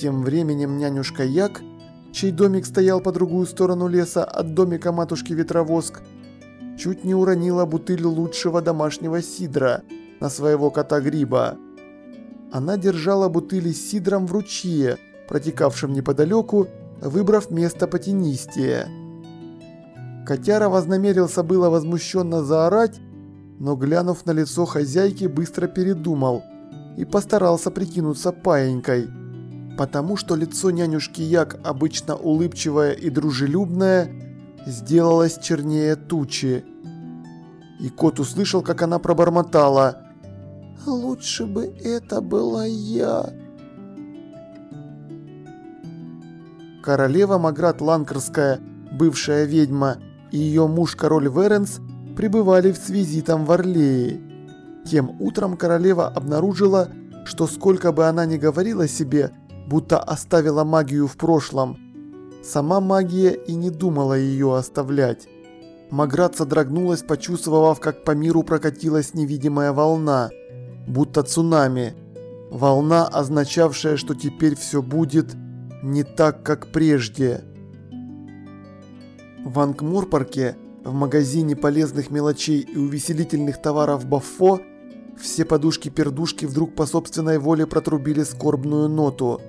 Тем временем нянюшка Як, чей домик стоял по другую сторону леса от домика матушки Ветровоск, чуть не уронила бутыль лучшего домашнего сидра на своего кота Гриба. Она держала бутыли с сидром в ручье, протекавшем неподалеку, выбрав место потенистее. Котяра вознамерился было возмущенно заорать, но глянув на лицо хозяйки, быстро передумал и постарался прикинуться паенькой, потому что лицо нянюшки Як, обычно улыбчивое и дружелюбное, сделалось чернее тучи. И кот услышал, как она пробормотала «Лучше бы это была я». Королева Маград Ланкерская, бывшая ведьма, и ее муж король Веренс пребывали с визитом в Орлее. Тем утром королева обнаружила, что сколько бы она ни говорила себе, будто оставила магию в прошлом, сама магия и не думала ее оставлять. Маград содрогнулась, почувствовав, как по миру прокатилась невидимая волна, будто цунами. Волна, означавшая, что теперь все будет не так, как прежде. В Ангморпарке, в магазине полезных мелочей и увеселительных товаров Баффо, все подушки-пердушки вдруг по собственной воле протрубили скорбную ноту.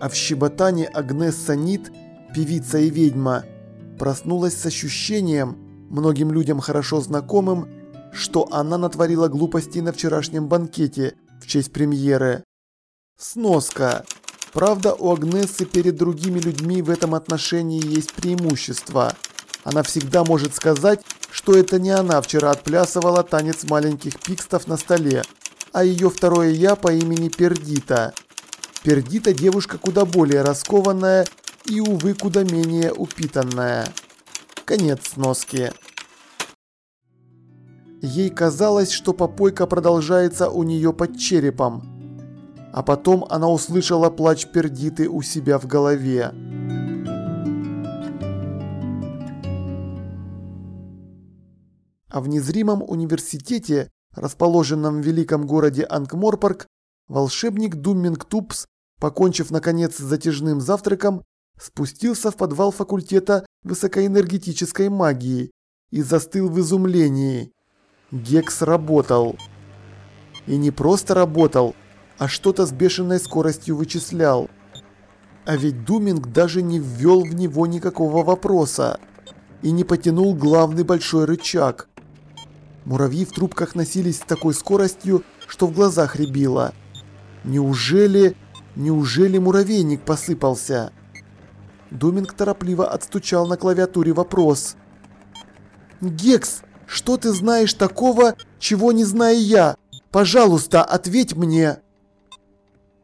А в щеботане Агнесса Нит, певица и ведьма, проснулась с ощущением, многим людям хорошо знакомым, что она натворила глупостей на вчерашнем банкете в честь премьеры. Сноска. Правда, у Агнессы перед другими людьми в этом отношении есть преимущество. Она всегда может сказать, что это не она вчера отплясывала танец маленьких пикстов на столе, а ее второе «я» по имени Пердита. Пердита девушка куда более раскованная и, увы, куда менее упитанная. Конец сноски. Ей казалось, что попойка продолжается у нее под черепом а потом она услышала плач Пердиты у себя в голове. А в незримом университете, расположенном в великом городе Ангморпарк, волшебник Думминг Тупс, покончив наконец с затяжным завтраком, спустился в подвал факультета высокоэнергетической магии и застыл в изумлении. Гекс работал. И не просто работал, а что-то с бешеной скоростью вычислял. А ведь Думинг даже не ввел в него никакого вопроса и не потянул главный большой рычаг. Муравьи в трубках носились с такой скоростью, что в глазах рябило. Неужели, неужели муравейник посыпался? Думинг торопливо отстучал на клавиатуре вопрос. «Гекс, что ты знаешь такого, чего не знаю я? Пожалуйста, ответь мне!»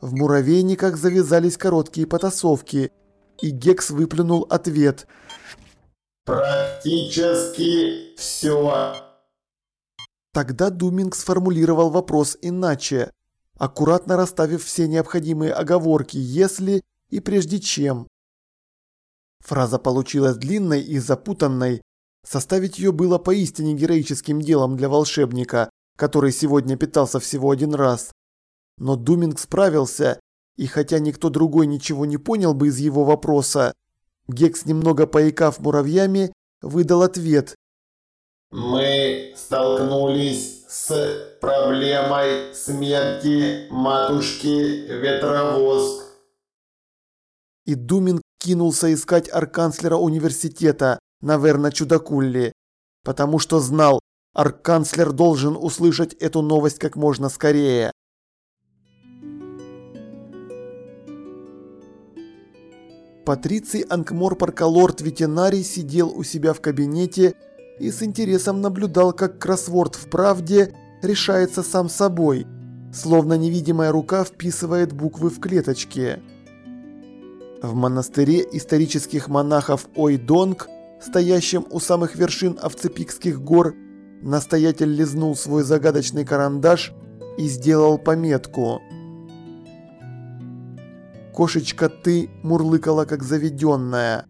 В муравейниках завязались короткие потасовки, и Гекс выплюнул ответ. «Практически все». Тогда Думинг сформулировал вопрос иначе, аккуратно расставив все необходимые оговорки «если» и «прежде чем». Фраза получилась длинной и запутанной. Составить ее было поистине героическим делом для волшебника, который сегодня питался всего один раз. Но Думинг справился, и хотя никто другой ничего не понял бы из его вопроса, Гекс, немного поикав муравьями, выдал ответ. «Мы столкнулись с проблемой смерти матушки Ветровоск». И Думинг кинулся искать арканцлера университета, наверное, Чудакулли, потому что знал, арканцлер должен услышать эту новость как можно скорее. Патриций Анкморпарка лорд ветеринарий сидел у себя в кабинете и с интересом наблюдал, как кроссворд в правде решается сам собой, словно невидимая рука вписывает буквы в клеточки. В монастыре исторических монахов Ойдонг, стоящем у самых вершин Овцепикских гор, настоятель лизнул свой загадочный карандаш и сделал пометку – Кошечка ты мурлыкала как заведенная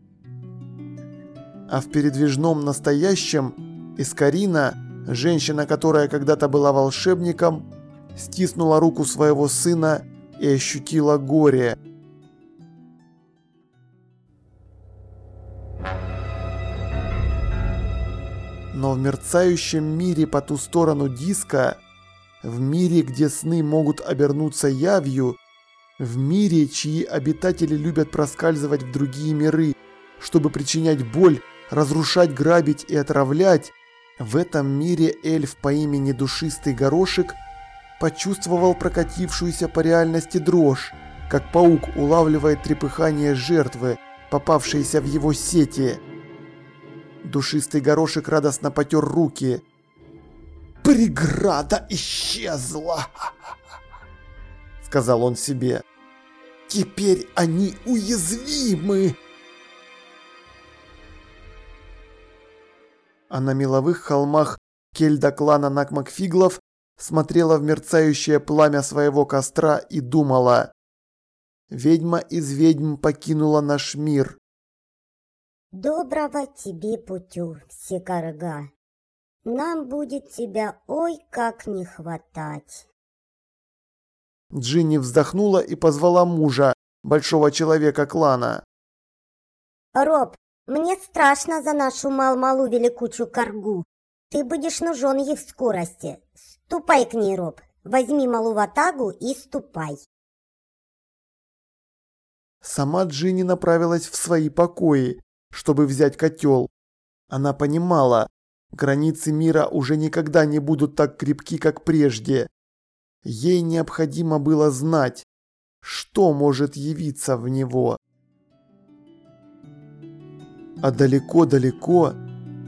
а в передвижном настоящем Искарина, женщина, которая когда-то была волшебником, стиснула руку своего сына и ощутила горе. Но в мерцающем мире по ту сторону диска, в мире, где сны могут обернуться явью, в мире, чьи обитатели любят проскальзывать в другие миры, чтобы причинять боль разрушать, грабить и отравлять, в этом мире эльф по имени Душистый Горошек почувствовал прокатившуюся по реальности дрожь, как паук улавливает трепыхание жертвы, попавшейся в его сети. Душистый горошек радостно потер руки. «Преграда исчезла!» — сказал он себе. Теперь они уязвимы. А на меловых холмах кельда клана Накмакфиглов смотрела в мерцающее пламя своего костра и думала. Ведьма из ведьм покинула наш мир. Доброго тебе путю, Секарга. Нам будет тебя ой как не хватать. Джинни вздохнула и позвала мужа, большого человека клана. «Роб, мне страшно за нашу мал-малу великучую коргу. Ты будешь нужен ей в скорости. Ступай к ней, Роб. Возьми малу ватагу и ступай». Сама Джинни направилась в свои покои, чтобы взять котел. Она понимала, границы мира уже никогда не будут так крепки, как прежде. Ей необходимо было знать, что может явиться в него. А далеко-далеко,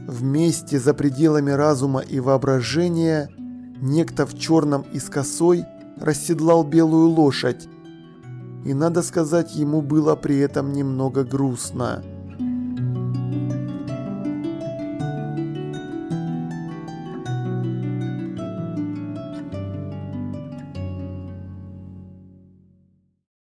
вместе за пределами разума и воображения, некто в черном и с косой расседлал белую лошадь. И надо сказать, ему было при этом немного грустно.